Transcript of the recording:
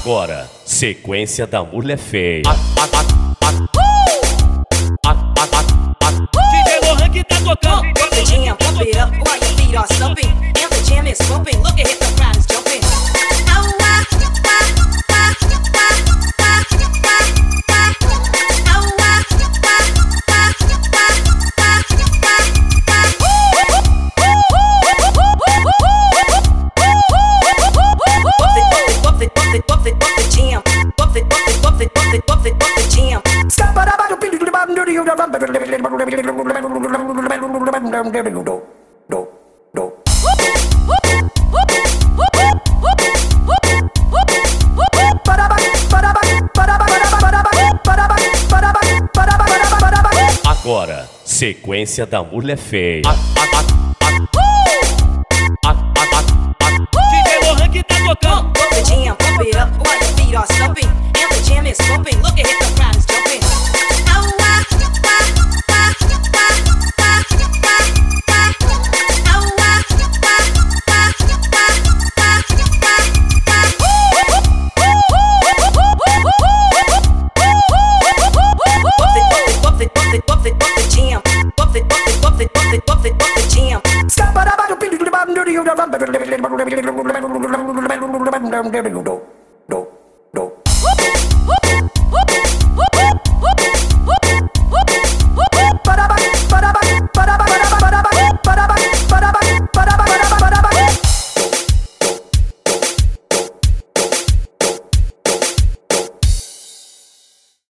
Agora, sequência da mulher feia. DJ Lohan que tá tocando. Pump the jam, up while your feet are stumping. And the jam is pumping. Look Agora, sequência da mulher feia. DJ Lohan que tá tocando. Pump the jam, pump it up while your feet are stumping. And the jam is pumping. Look at it, Thank you.